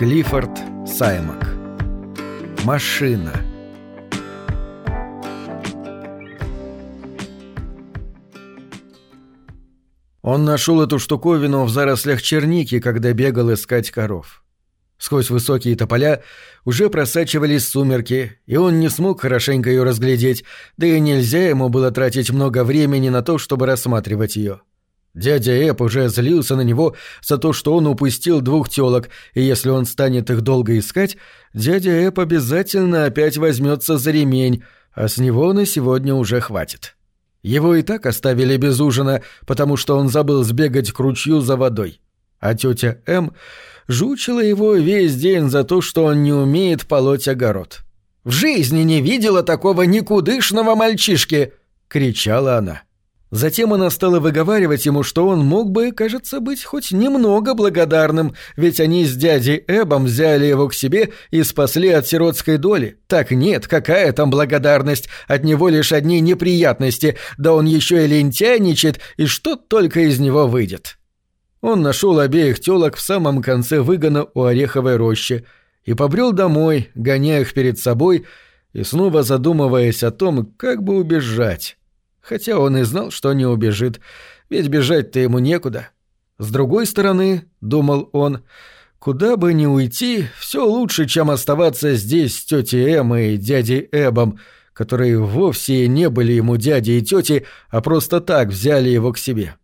Клиффорд Саймак. Машина. Он нашел эту штуковину в зарослях черники, когда бегал искать коров. Сквозь высокие тополя уже просачивались сумерки, и он не смог хорошенько ее разглядеть, да и нельзя ему было тратить много времени на то, чтобы рассматривать ее. Дядя Эп уже злился на него за то, что он упустил двух телок, и если он станет их долго искать, дядя Эп обязательно опять возьмется за ремень, а с него на сегодня уже хватит. Его и так оставили без ужина, потому что он забыл сбегать к ручью за водой. А тетя М жучила его весь день за то, что он не умеет полоть огород. «В жизни не видела такого никудышного мальчишки!» — кричала она. Затем она стала выговаривать ему, что он мог бы, кажется, быть хоть немного благодарным, ведь они с дядей Эбом взяли его к себе и спасли от сиротской доли. Так нет, какая там благодарность, от него лишь одни неприятности, да он еще и лентяйничает, и что только из него выйдет. Он нашел обеих телок в самом конце выгона у Ореховой рощи и побрел домой, гоняя их перед собой и снова задумываясь о том, как бы убежать. Хотя он и знал, что не убежит, ведь бежать-то ему некуда. С другой стороны, думал он, куда бы ни уйти, все лучше, чем оставаться здесь с тетей Эммой и дядей Эбом, которые вовсе не были ему дядей и тетей, а просто так взяли его к себе.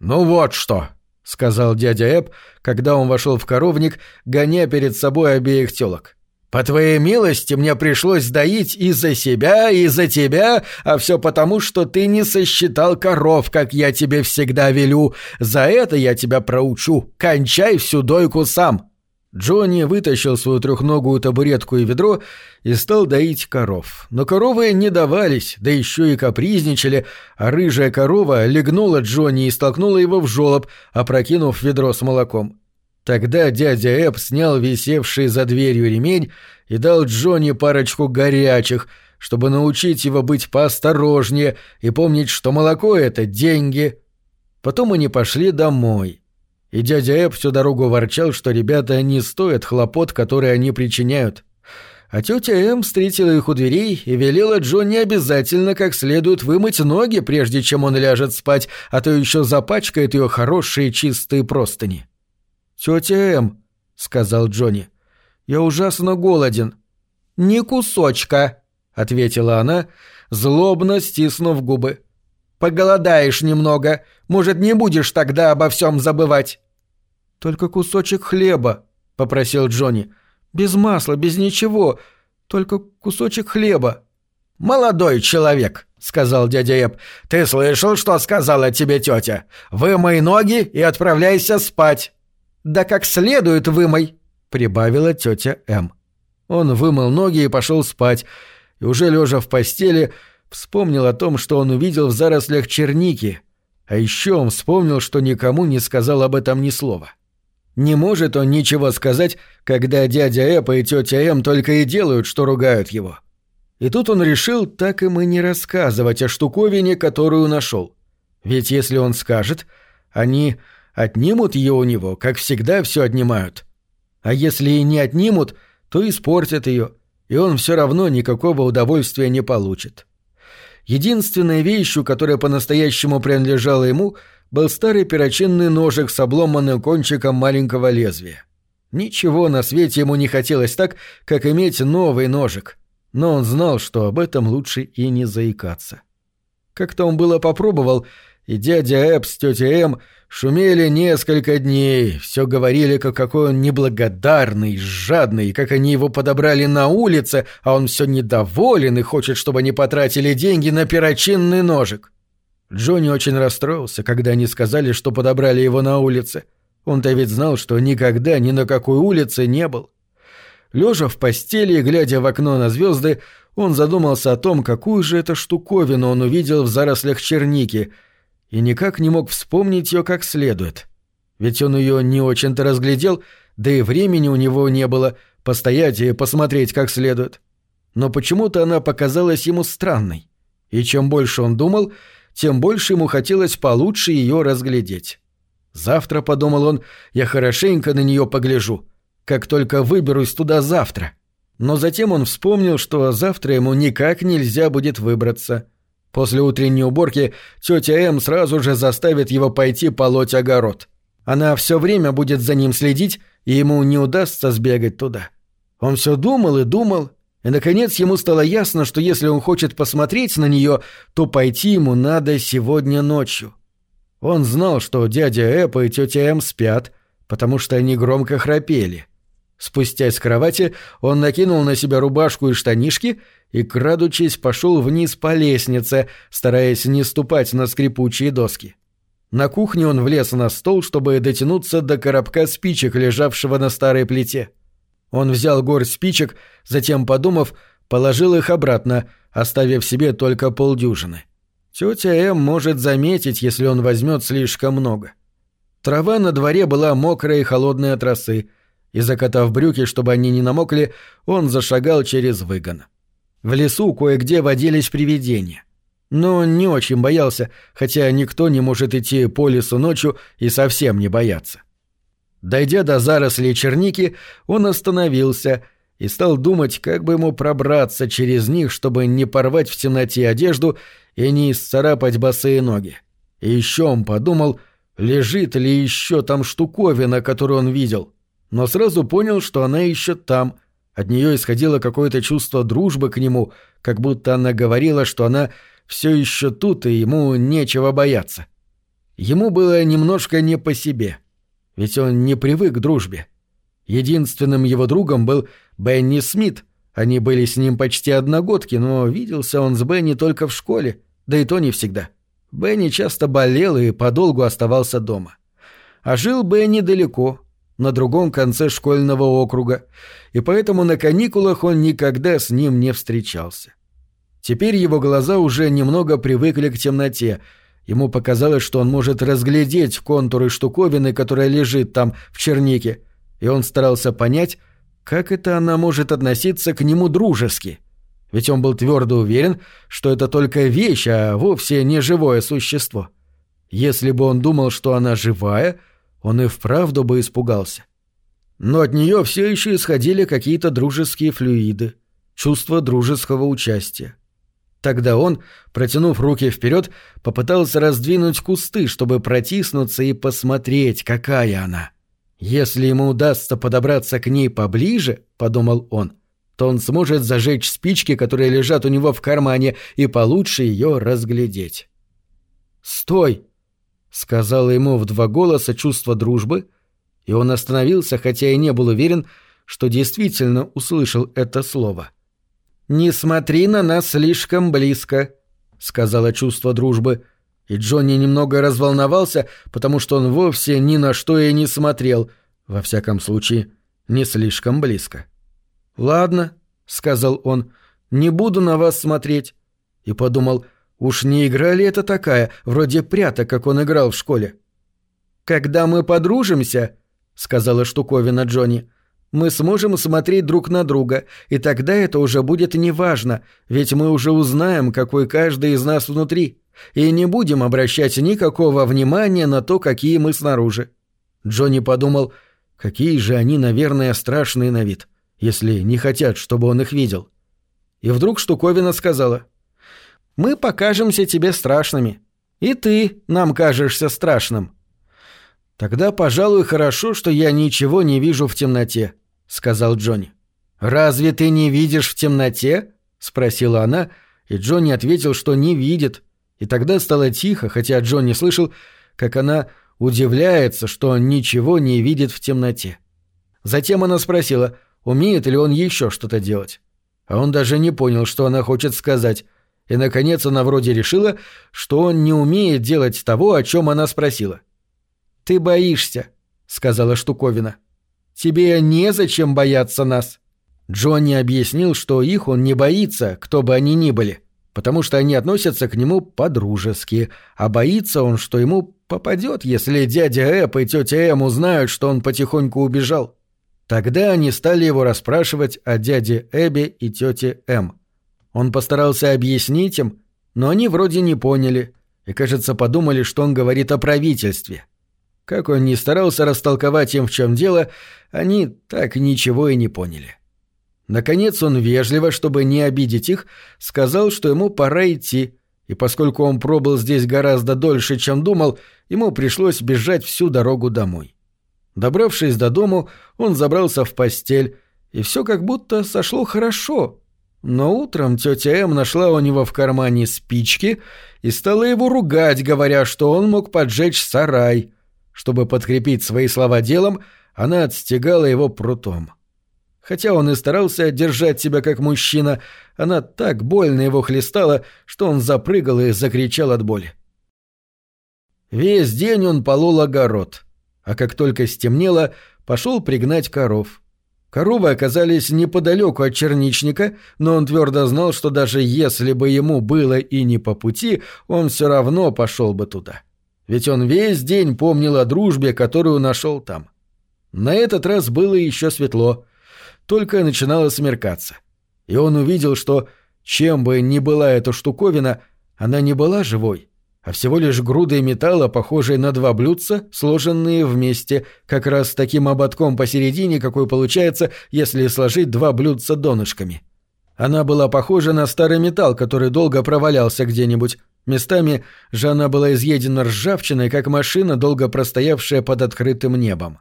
«Ну вот что», — сказал дядя Эб, когда он вошел в коровник, гоня перед собой обеих телок. По твоей милости мне пришлось доить и за себя, и за тебя, а все потому, что ты не сосчитал коров, как я тебе всегда велю. За это я тебя проучу. Кончай всю дойку сам». Джонни вытащил свою трехногую табуретку и ведро и стал доить коров. Но коровы не давались, да еще и капризничали, а рыжая корова легнула Джонни и столкнула его в жолоб, опрокинув ведро с молоком. Тогда дядя Эб снял висевший за дверью ремень и дал Джонни парочку горячих, чтобы научить его быть поосторожнее и помнить, что молоко — это деньги. Потом они пошли домой. И дядя Эб всю дорогу ворчал, что ребята не стоят хлопот, которые они причиняют. А тетя Эм встретила их у дверей и велела Джонни обязательно как следует вымыть ноги, прежде чем он ляжет спать, а то еще запачкает ее хорошие чистые простыни. «Тетя М», — сказал Джонни, — «я ужасно голоден». «Ни кусочка», — ответила она, злобно стиснув губы. «Поголодаешь немного. Может, не будешь тогда обо всем забывать?» «Только кусочек хлеба», — попросил Джонни. «Без масла, без ничего. Только кусочек хлеба». «Молодой человек», — сказал дядя Эб, — «ты слышал, что сказала тебе тетя? Вымой ноги и отправляйся спать». «Да как следует вымой!» — прибавила тетя М. Он вымыл ноги и пошел спать, и уже лежа в постели, вспомнил о том, что он увидел в зарослях черники, а еще он вспомнил, что никому не сказал об этом ни слова. Не может он ничего сказать, когда дядя Эпа и тетя М только и делают, что ругают его. И тут он решил так им и не рассказывать о штуковине, которую нашел. Ведь если он скажет, они Отнимут ее у него, как всегда все отнимают. А если и не отнимут, то испортят ее, и он все равно никакого удовольствия не получит. Единственной вещью, которая по-настоящему принадлежала ему, был старый перочинный ножик с обломанным кончиком маленького лезвия. Ничего на свете ему не хотелось так, как иметь новый ножик, но он знал, что об этом лучше и не заикаться. Как-то он было попробовал, и дядя Эб с тетей Эм шумели несколько дней, все говорили, как какой он неблагодарный, жадный, как они его подобрали на улице, а он все недоволен и хочет, чтобы они потратили деньги на перочинный ножик. Джонни очень расстроился, когда они сказали, что подобрали его на улице. Он-то ведь знал, что никогда ни на какой улице не был. Лежа в постели и глядя в окно на звезды, он задумался о том, какую же это штуковину он увидел в зарослях черники — и никак не мог вспомнить ее как следует. Ведь он ее не очень-то разглядел, да и времени у него не было постоять и посмотреть как следует. Но почему-то она показалась ему странной. И чем больше он думал, тем больше ему хотелось получше ее разглядеть. «Завтра», — подумал он, — «я хорошенько на нее погляжу. как только выберусь туда завтра. Но затем он вспомнил, что завтра ему никак нельзя будет выбраться. После утренней уборки тетя М сразу же заставит его пойти полоть огород. Она все время будет за ним следить, и ему не удастся сбегать туда. Он все думал и думал, и, наконец, ему стало ясно, что если он хочет посмотреть на нее, то пойти ему надо сегодня ночью. Он знал, что дядя Эпп и тетя М спят, потому что они громко храпели. Спустясь с кровати, он накинул на себя рубашку и штанишки и, крадучись, пошел вниз по лестнице, стараясь не ступать на скрипучие доски. На кухне он влез на стол, чтобы дотянуться до коробка спичек, лежавшего на старой плите. Он взял горсть спичек, затем, подумав, положил их обратно, оставив себе только полдюжины. Тетя М может заметить, если он возьмет слишком много. Трава на дворе была мокрая и холодная от росы, и, закатав брюки, чтобы они не намокли, он зашагал через выгон. В лесу кое-где водились привидения. Но не очень боялся, хотя никто не может идти по лесу ночью и совсем не бояться. Дойдя до зарослей черники, он остановился и стал думать, как бы ему пробраться через них, чтобы не порвать в темноте одежду и не исцарапать босые ноги. И еще он подумал, лежит ли еще там штуковина, которую он видел но сразу понял, что она еще там. От нее исходило какое-то чувство дружбы к нему, как будто она говорила, что она все еще тут, и ему нечего бояться. Ему было немножко не по себе, ведь он не привык к дружбе. Единственным его другом был Бенни Смит. Они были с ним почти одногодки, но виделся он с Бенни только в школе, да и то не всегда. Бенни часто болел и подолгу оставался дома. А жил Бенни далеко, на другом конце школьного округа, и поэтому на каникулах он никогда с ним не встречался. Теперь его глаза уже немного привыкли к темноте. Ему показалось, что он может разглядеть контуры штуковины, которая лежит там, в чернике, и он старался понять, как это она может относиться к нему дружески. Ведь он был твердо уверен, что это только вещь, а вовсе не живое существо. Если бы он думал, что она живая — он и вправду бы испугался. Но от нее все еще исходили какие-то дружеские флюиды, чувство дружеского участия. Тогда он, протянув руки вперед, попытался раздвинуть кусты, чтобы протиснуться и посмотреть, какая она. Если ему удастся подобраться к ней поближе, подумал он, то он сможет зажечь спички, которые лежат у него в кармане, и получше ее разглядеть. «Стой!» Сказала ему в два голоса чувство дружбы, и он остановился, хотя и не был уверен, что действительно услышал это слово. «Не смотри на нас слишком близко», — сказала чувство дружбы, и Джонни немного разволновался, потому что он вовсе ни на что и не смотрел, во всяком случае, не слишком близко. «Ладно», — сказал он, — «не буду на вас смотреть», и подумал — Уж не игра ли это такая, вроде пряток, как он играл в школе? «Когда мы подружимся», — сказала штуковина Джонни, — «мы сможем смотреть друг на друга, и тогда это уже будет неважно, ведь мы уже узнаем, какой каждый из нас внутри, и не будем обращать никакого внимания на то, какие мы снаружи». Джонни подумал, какие же они, наверное, страшные на вид, если не хотят, чтобы он их видел. И вдруг штуковина сказала — мы покажемся тебе страшными. И ты нам кажешься страшным. Тогда, пожалуй, хорошо, что я ничего не вижу в темноте, сказал Джонни. Разве ты не видишь в темноте? спросила она, и Джонни ответил, что не видит. И тогда стало тихо, хотя Джонни слышал, как она удивляется, что ничего не видит в темноте. Затем она спросила, умеет ли он еще что-то делать. А он даже не понял, что она хочет сказать, и, наконец, она вроде решила, что он не умеет делать того, о чем она спросила. «Ты боишься», — сказала штуковина. «Тебе незачем бояться нас». Джонни объяснил, что их он не боится, кто бы они ни были, потому что они относятся к нему по-дружески, а боится он, что ему попадет, если дядя Эп и тетя Эм узнают, что он потихоньку убежал. Тогда они стали его расспрашивать о дяде Эбе и тете Эм. Он постарался объяснить им, но они вроде не поняли и, кажется, подумали, что он говорит о правительстве. Как он ни старался растолковать им, в чем дело, они так ничего и не поняли. Наконец он вежливо, чтобы не обидеть их, сказал, что ему пора идти, и поскольку он пробыл здесь гораздо дольше, чем думал, ему пришлось бежать всю дорогу домой. Добравшись до дому, он забрался в постель, и все как будто сошло хорошо. Но утром тетя М нашла у него в кармане спички и стала его ругать, говоря, что он мог поджечь сарай. Чтобы подкрепить свои слова делом, она отстегала его прутом. Хотя он и старался держать себя как мужчина, она так больно его хлестала, что он запрыгал и закричал от боли. Весь день он полол огород, а как только стемнело, пошел пригнать коров. Коровы оказались неподалеку от черничника, но он твердо знал, что даже если бы ему было и не по пути, он все равно пошел бы туда. Ведь он весь день помнил о дружбе, которую нашел там. На этот раз было еще светло — только начинало смеркаться. И он увидел, что, чем бы ни была эта штуковина, она не была живой, а всего лишь грудой металла, похожей на два блюдца, сложенные вместе, как раз таким ободком посередине, какой получается, если сложить два блюдца донышками. Она была похожа на старый металл, который долго провалялся где-нибудь. Местами же она была изъедена ржавчиной, как машина, долго простоявшая под открытым небом.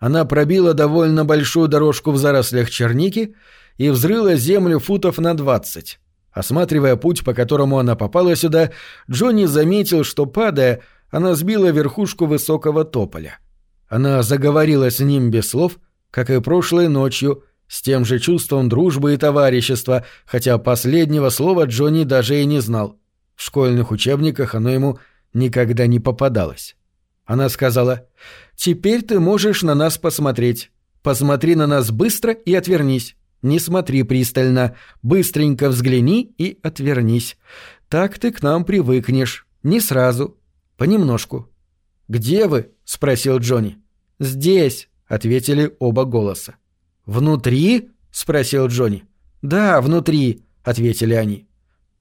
Она пробила довольно большую дорожку в зарослях черники и взрыла землю футов на двадцать. Осматривая путь, по которому она попала сюда, Джонни заметил, что, падая, она сбила верхушку высокого тополя. Она заговорила с ним без слов, как и прошлой ночью, с тем же чувством дружбы и товарищества, хотя последнего слова Джонни даже и не знал. В школьных учебниках оно ему никогда не попадалось. Она сказала, «Теперь ты можешь на нас посмотреть. Посмотри на нас быстро и отвернись. Не смотри пристально. Быстренько взгляни и отвернись. Так ты к нам привыкнешь. Не сразу. Понемножку». «Где вы?» — спросил Джонни. «Здесь», — ответили оба голоса. «Внутри?» — спросил Джонни. «Да, внутри», — ответили они.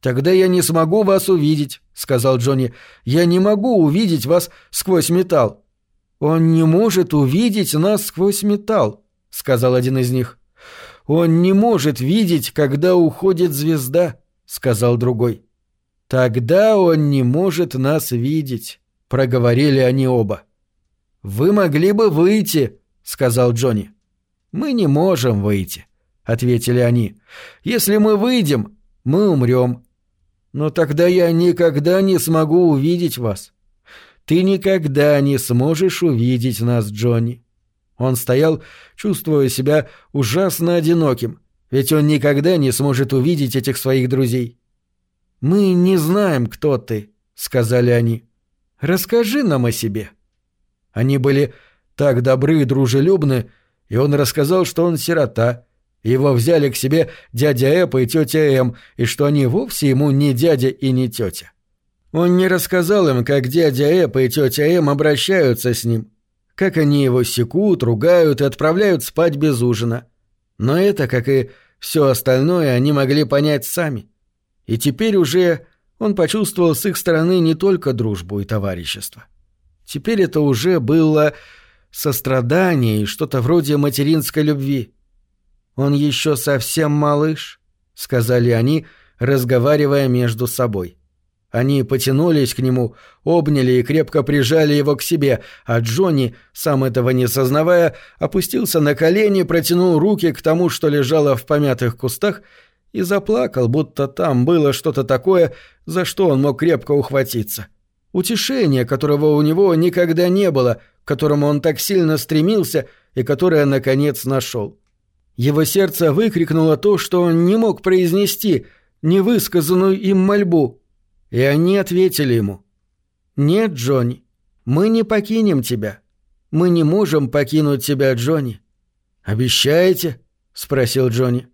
«Тогда я не смогу вас увидеть», — сказал Джонни. «Я не могу увидеть вас сквозь металл». «Он не может увидеть нас сквозь металл», — сказал один из них. «Он не может видеть, когда уходит звезда», — сказал другой. «Тогда он не может нас видеть», — проговорили они оба. «Вы могли бы выйти», — сказал Джонни. «Мы не можем выйти», — ответили они. «Если мы выйдем, мы умрем. Но тогда я никогда не смогу увидеть вас. Ты никогда не сможешь увидеть нас, Джонни. Он стоял, чувствуя себя ужасно одиноким, ведь он никогда не сможет увидеть этих своих друзей. «Мы не знаем, кто ты», — сказали они. «Расскажи нам о себе». Они были так добры и дружелюбны, и он рассказал, что он сирота, его взяли к себе дядя Эп и тетя М, и что они вовсе ему не дядя и не тетя. Он не рассказал им, как дядя Эп и тетя М обращаются с ним, как они его секут, ругают и отправляют спать без ужина. Но это, как и все остальное, они могли понять сами. И теперь уже он почувствовал с их стороны не только дружбу и товарищество. Теперь это уже было сострадание и что-то вроде материнской любви. «Он еще совсем малыш», — сказали они, разговаривая между собой. Они потянулись к нему, обняли и крепко прижали его к себе, а Джонни, сам этого не сознавая, опустился на колени, протянул руки к тому, что лежало в помятых кустах, и заплакал, будто там было что-то такое, за что он мог крепко ухватиться. Утешение, которого у него никогда не было, к которому он так сильно стремился и которое, наконец, нашел. Его сердце выкрикнуло то, что он не мог произнести, невысказанную им мольбу. И они ответили ему. «Нет, Джонни, мы не покинем тебя. Мы не можем покинуть тебя, Джонни». «Обещаете?» — спросил Джонни.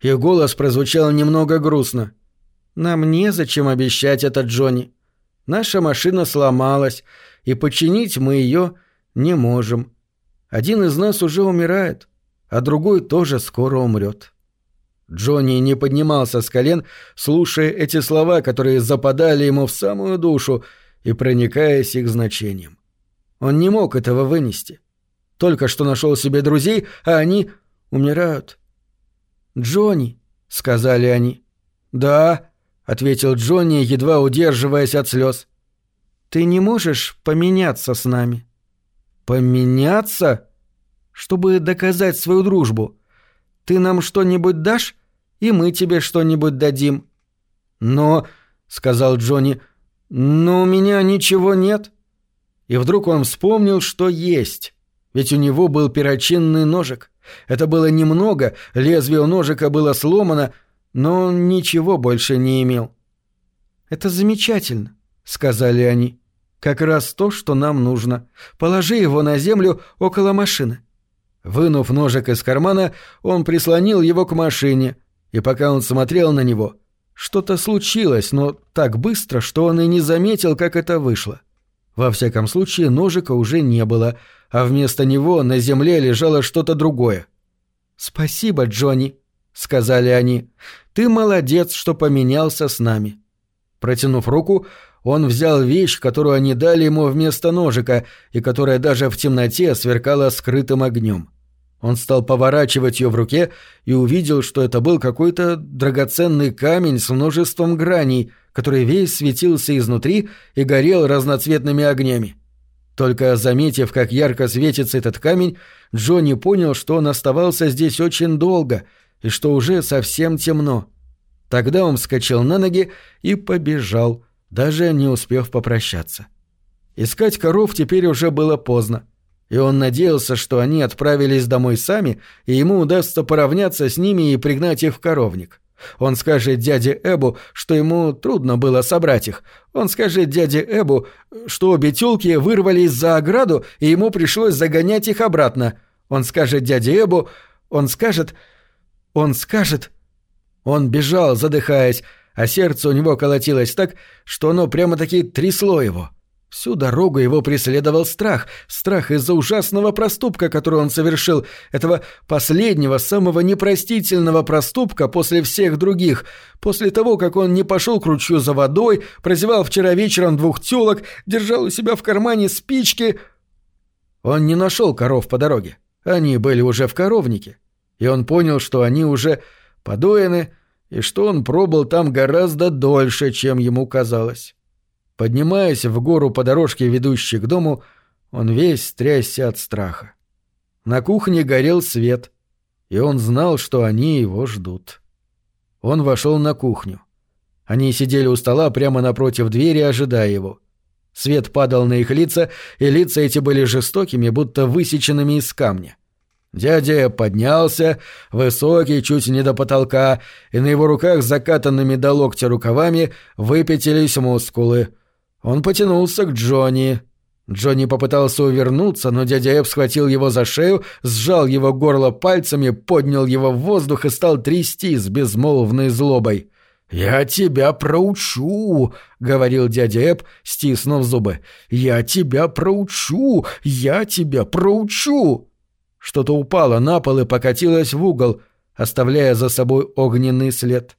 Их голос прозвучал немного грустно. «Нам незачем обещать это, Джонни. Наша машина сломалась, и починить мы ее не можем. Один из нас уже умирает а другой тоже скоро умрет. Джонни не поднимался с колен, слушая эти слова, которые западали ему в самую душу и проникаясь их значением. Он не мог этого вынести. Только что нашел себе друзей, а они умирают. «Джонни», — сказали они. «Да», — ответил Джонни, едва удерживаясь от слез. «Ты не можешь поменяться с нами?» «Поменяться?» «Чтобы доказать свою дружбу. Ты нам что-нибудь дашь, и мы тебе что-нибудь дадим». «Но», — сказал Джонни, — «но у меня ничего нет». И вдруг он вспомнил, что есть. Ведь у него был перочинный ножик. Это было немного, лезвие у ножика было сломано, но он ничего больше не имел. «Это замечательно», — сказали они. «Как раз то, что нам нужно. Положи его на землю около машины». Вынув ножик из кармана, он прислонил его к машине, и пока он смотрел на него, что-то случилось, но так быстро, что он и не заметил, как это вышло. Во всяком случае, ножика уже не было, а вместо него на земле лежало что-то другое. «Спасибо, Джонни», — сказали они. «Ты молодец, что поменялся с нами». Протянув руку, он взял вещь, которую они дали ему вместо ножика, и которая даже в темноте сверкала скрытым огнем. Он стал поворачивать ее в руке и увидел, что это был какой-то драгоценный камень с множеством граней, который весь светился изнутри и горел разноцветными огнями. Только заметив, как ярко светится этот камень, Джонни понял, что он оставался здесь очень долго и что уже совсем темно. Тогда он вскочил на ноги и побежал, даже не успев попрощаться. Искать коров теперь уже было поздно и он надеялся, что они отправились домой сами, и ему удастся поравняться с ними и пригнать их в коровник. Он скажет дяде Эбу, что ему трудно было собрать их. Он скажет дяде Эбу, что обе тёлки вырвались за ограду, и ему пришлось загонять их обратно. Он скажет дяде Эбу... Он скажет... Он скажет... Он бежал, задыхаясь, а сердце у него колотилось так, что оно прямо-таки трясло его. — Всю дорогу его преследовал страх, страх из-за ужасного проступка, который он совершил, этого последнего, самого непростительного проступка после всех других, после того, как он не пошел к ручью за водой, прозевал вчера вечером двух тёлок, держал у себя в кармане спички. Он не нашел коров по дороге, они были уже в коровнике, и он понял, что они уже подоены, и что он пробыл там гораздо дольше, чем ему казалось. Поднимаясь в гору по дорожке, ведущей к дому, он весь трясся от страха. На кухне горел свет, и он знал, что они его ждут. Он вошел на кухню. Они сидели у стола прямо напротив двери, ожидая его. Свет падал на их лица, и лица эти были жестокими, будто высеченными из камня. Дядя поднялся, высокий, чуть не до потолка, и на его руках, закатанными до локтя рукавами, выпятились мускулы. Он потянулся к Джонни. Джонни попытался увернуться, но дядя Эб схватил его за шею, сжал его горло пальцами, поднял его в воздух и стал трясти с безмолвной злобой. «Я тебя проучу», — говорил дядя Эб, стиснув зубы. «Я тебя проучу! Я тебя проучу!» Что-то упало на пол и покатилось в угол, оставляя за собой огненный след.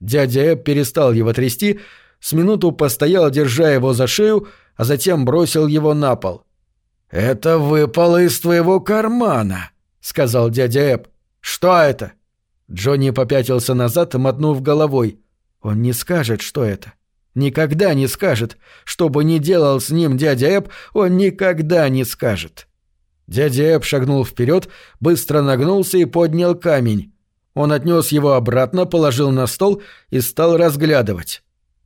Дядя Эб перестал его трясти, с минуту постоял, держа его за шею, а затем бросил его на пол. «Это выпало из твоего кармана», — сказал дядя Эб. «Что это?» Джонни попятился назад, мотнув головой. «Он не скажет, что это. Никогда не скажет. Что бы ни делал с ним дядя Эб, он никогда не скажет». Дядя Эб шагнул вперед, быстро нагнулся и поднял камень. Он отнес его обратно, положил на стол и стал разглядывать.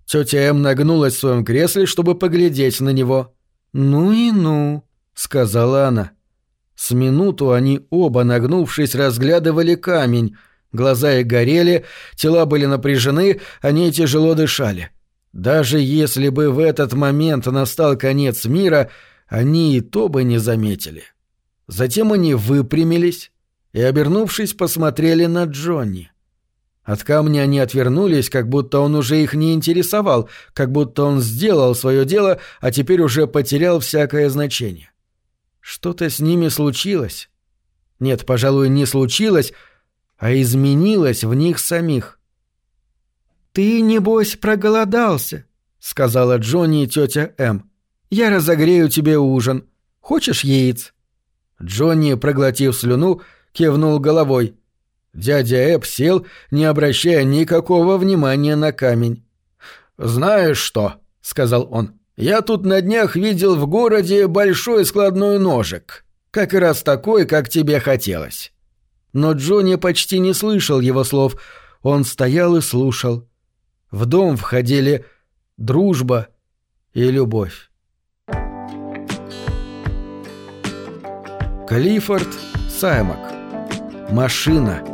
Тетя М нагнулась в своем кресле, чтобы поглядеть на него. «Ну и ну», — сказала она. С минуту они оба, нагнувшись, разглядывали камень. Глаза их горели, тела были напряжены, они тяжело дышали. Даже если бы в этот момент настал конец мира, они и то бы не заметили. Затем они выпрямились и, обернувшись, посмотрели на Джонни. От камня они отвернулись, как будто он уже их не интересовал, как будто он сделал свое дело, а теперь уже потерял всякое значение. Что-то с ними случилось. Нет, пожалуй, не случилось, а изменилось в них самих. «Ты, небось, проголодался», — сказала Джонни и тетя М. «Я разогрею тебе ужин. Хочешь яиц?» Джонни, проглотив слюну, кивнул головой. Дядя Эб сел, не обращая никакого внимания на камень. «Знаешь что?» — сказал он. «Я тут на днях видел в городе большой складной ножик. Как раз такой, как тебе хотелось». Но Джонни почти не слышал его слов. Он стоял и слушал. В дом входили дружба и любовь. Клиффорд Саймак. Машина.